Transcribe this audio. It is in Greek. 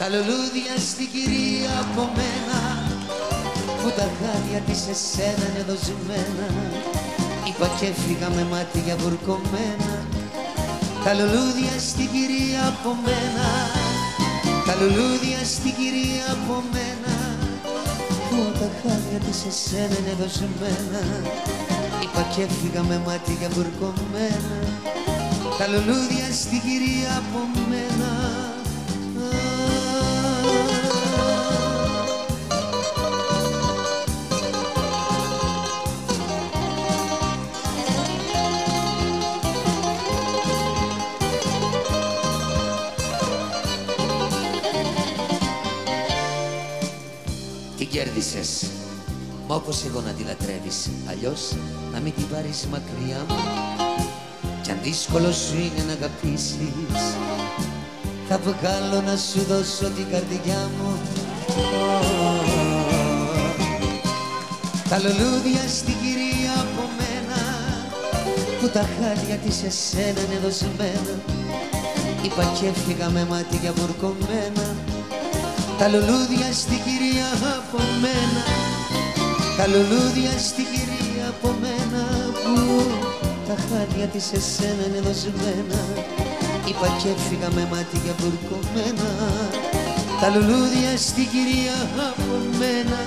Τα λουλούδια στην κυρία από μένα Που τα χάδια της εσένα είναι δοσμένα Είπα και έφυγα με μάτια βουρκωμένα. Τα λουλούδια στην κυρία από μένα Τα λουλούδια στην κυρία από μένα. Που τα χάδια της εσένα είναι δοσμένα Είπα και έφυγα με μάτια βουρκωμένα. Τα λουλούδια στην κυρία από μένα Την κέρδισες. Μα όπως εγώ να τη λατρεύεις Αλλιώς να μην την πάρεις μακριά μου. Κι αν δύσκολο σου είναι να αγαπήσεις Θα βγάλω να σου δώσω την καρδιά μου. Τα λουλούδια στην κυρία από μένα Που τα χάλια της εσένα είναι δοσμένα. Είπα και έφυγα με μάτια βουρκωμένα τα λουλούδια στην κυρία από μένα. Τα λουλούδια στην κυρία από μένα Που τα χάδια της εσένα είναι δοσμένα. Είπα και έφυγα με μάτια βουρκωμένα Τα λουλούδια στην κυρία από μένα